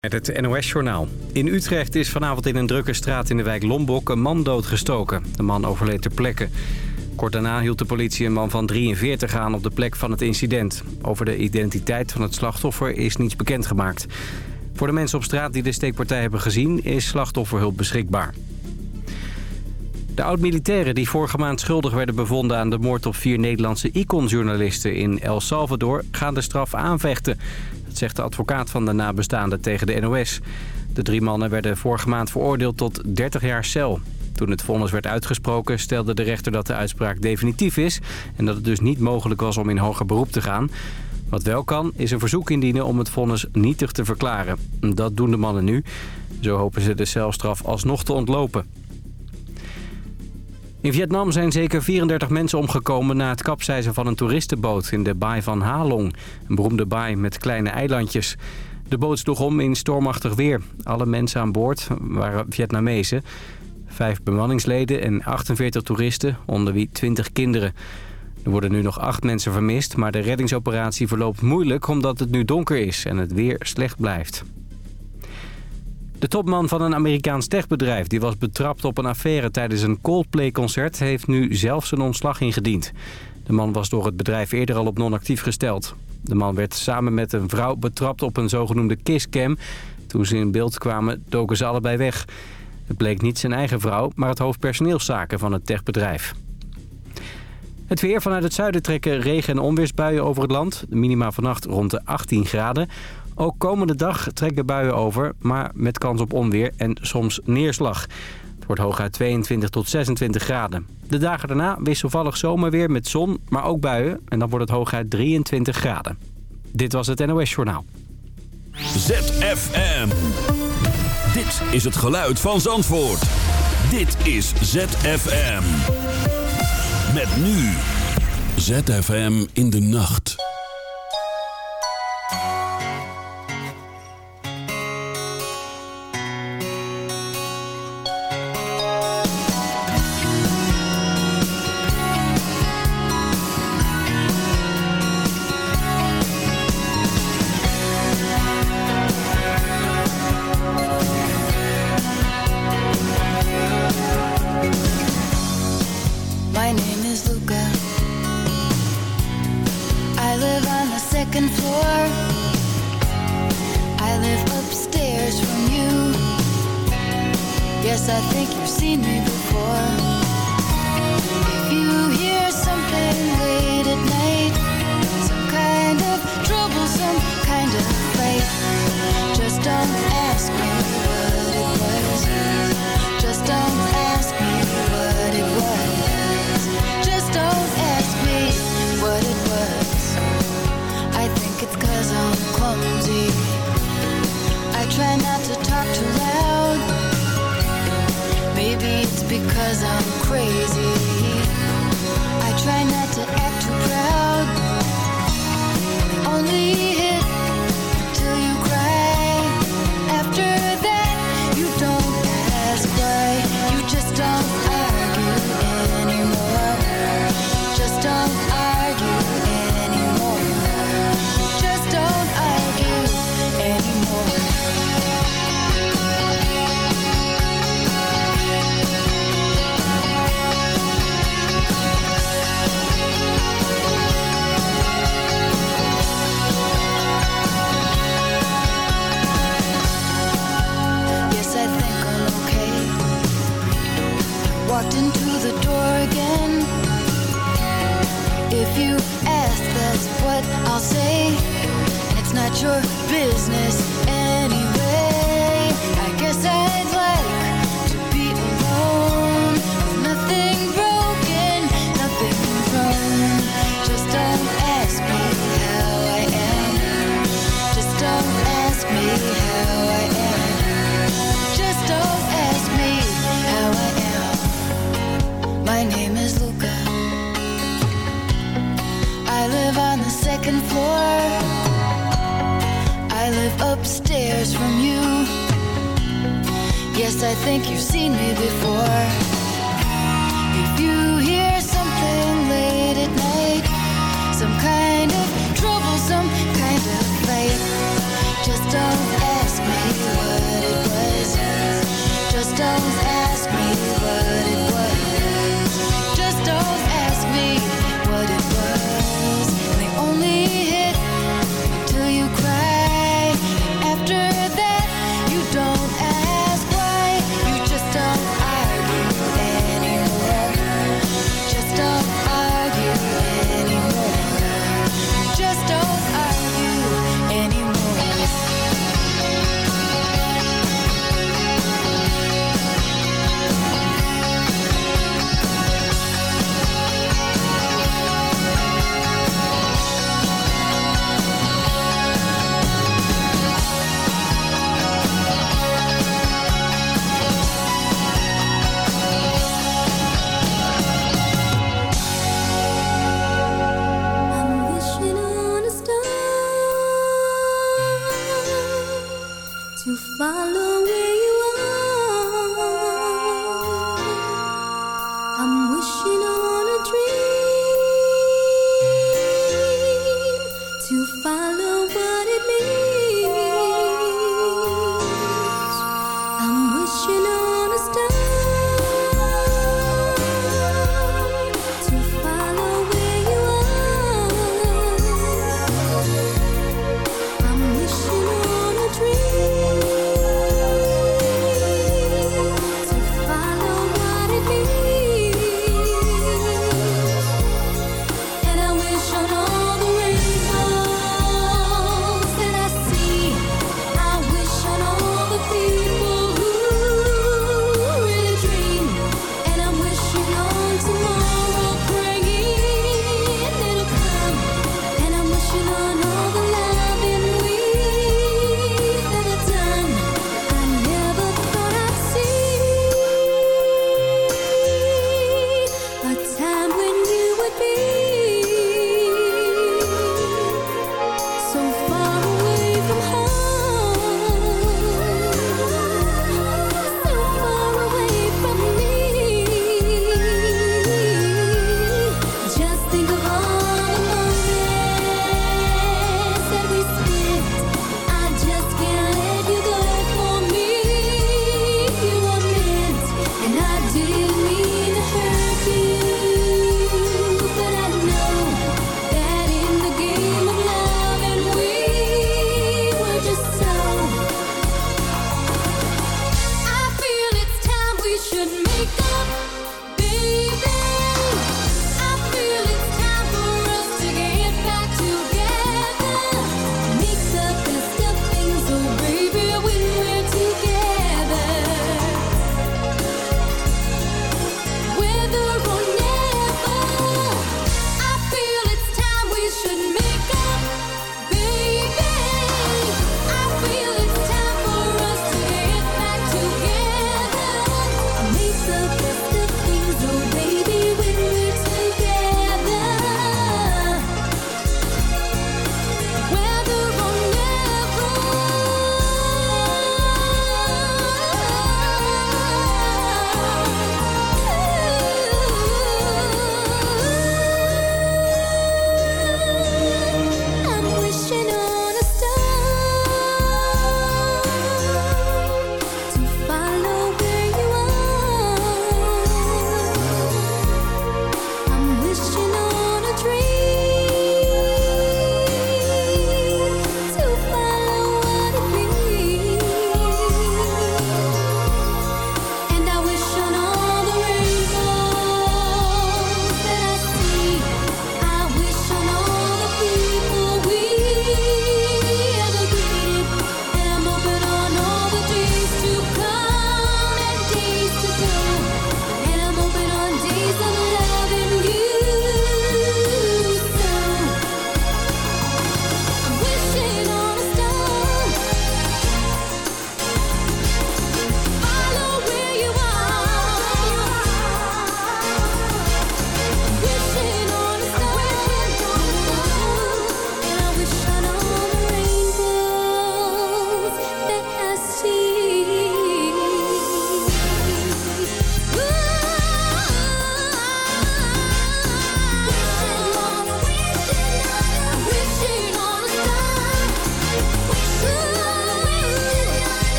Met het NOS-journaal. In Utrecht is vanavond in een drukke straat in de wijk Lombok een man doodgestoken. De man overleed ter plekke. Kort daarna hield de politie een man van 43 aan op de plek van het incident. Over de identiteit van het slachtoffer is niets bekendgemaakt. Voor de mensen op straat die de steekpartij hebben gezien is slachtofferhulp beschikbaar. De oud-militairen die vorige maand schuldig werden bevonden aan de moord op vier Nederlandse Icon-journalisten in El Salvador gaan de straf aanvechten. Dat zegt de advocaat van de nabestaanden tegen de NOS. De drie mannen werden vorige maand veroordeeld tot 30 jaar cel. Toen het vonnis werd uitgesproken stelde de rechter dat de uitspraak definitief is... en dat het dus niet mogelijk was om in hoger beroep te gaan. Wat wel kan, is een verzoek indienen om het vonnis nietig te verklaren. Dat doen de mannen nu. Zo hopen ze de celstraf alsnog te ontlopen. In Vietnam zijn zeker 34 mensen omgekomen na het kapseizen van een toeristenboot in de baai van Ha Long. Een beroemde baai met kleine eilandjes. De boot sloeg om in stormachtig weer. Alle mensen aan boord waren Vietnamezen. Vijf bemanningsleden en 48 toeristen, onder wie 20 kinderen. Er worden nu nog acht mensen vermist, maar de reddingsoperatie verloopt moeilijk omdat het nu donker is en het weer slecht blijft. De topman van een Amerikaans techbedrijf die was betrapt op een affaire tijdens een Coldplay-concert... heeft nu zelf zijn ontslag ingediend. De man was door het bedrijf eerder al op non-actief gesteld. De man werd samen met een vrouw betrapt op een zogenoemde kisscam. Toen ze in beeld kwamen doken ze allebei weg. Het bleek niet zijn eigen vrouw, maar het hoofdpersoneelszaken van het techbedrijf. Het weer vanuit het zuiden trekken regen- en onweersbuien over het land. De minima vannacht rond de 18 graden. Ook komende dag trekken buien over, maar met kans op onweer en soms neerslag. Het wordt hooguit 22 tot 26 graden. De dagen daarna wisselvallig zomerweer met zon, maar ook buien. En dan wordt het hooguit 23 graden. Dit was het NOS Journaal. ZFM. Dit is het geluid van Zandvoort. Dit is ZFM. Met nu. ZFM in de nacht.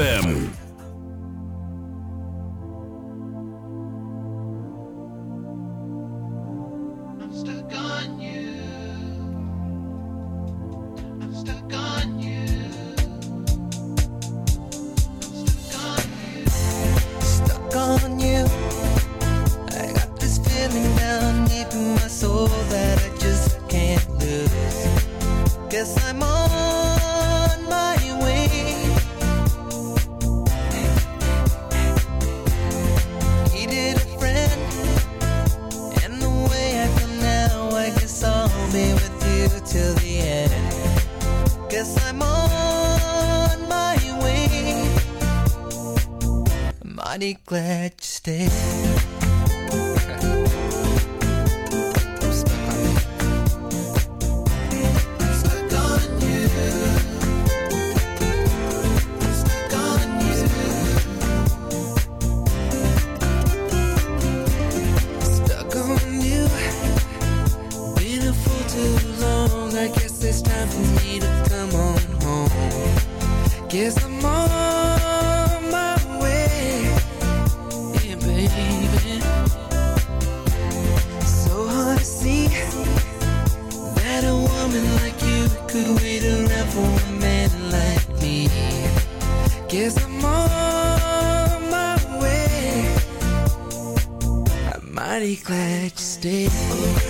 ZFM. really glad you stayed.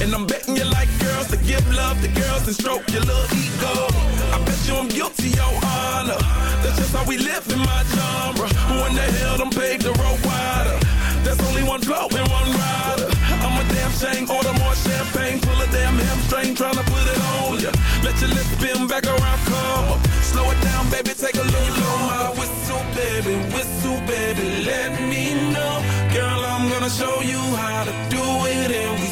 and I'm betting you like girls to give love to girls and stroke your little ego. I bet you I'm guilty, your honor. That's just how we live in my genre. Who in the hell done paved the road wider? There's only one flow and one rider. I'm a damn shame, order more champagne, pull a damn hamstring, trying to put it on ya. Let your lips spin back around, come. Slow it down, baby, take a. Blow my whistle, baby, whistle, baby, let me know. Girl, I'm gonna show you how to do it, and we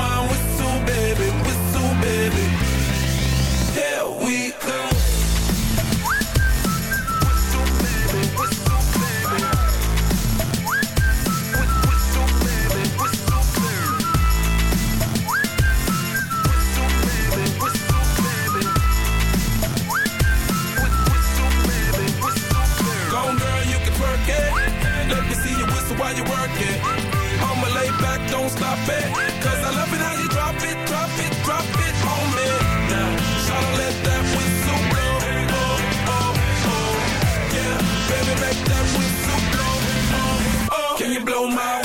don't stop it. Cause I love it how you drop it, drop it, drop it on me. Now, tryna let that whistle blow. Oh, oh, oh. Yeah, baby, make that whistle blow. Oh, oh. Can you blow my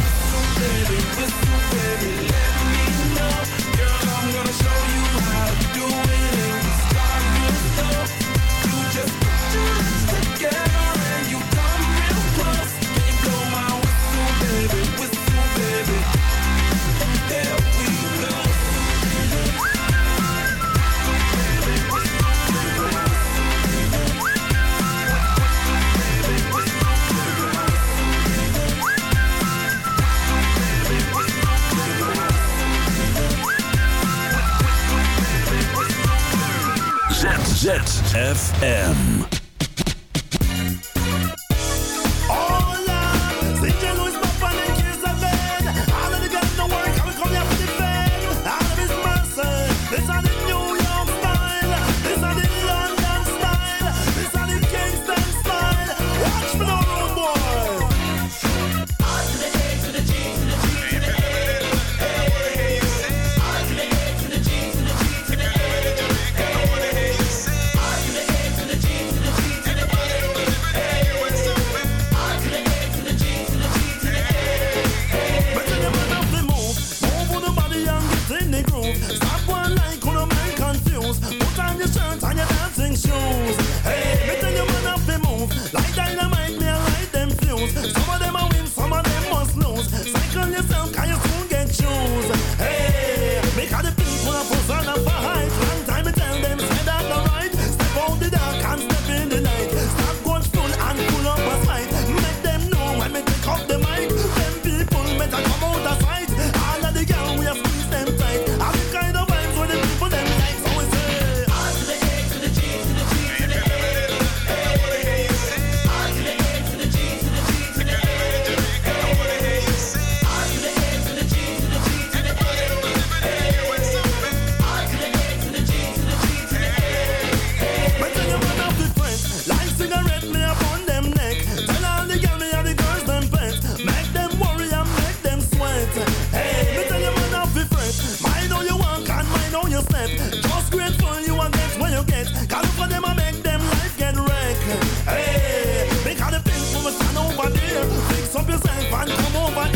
ZFM. And come over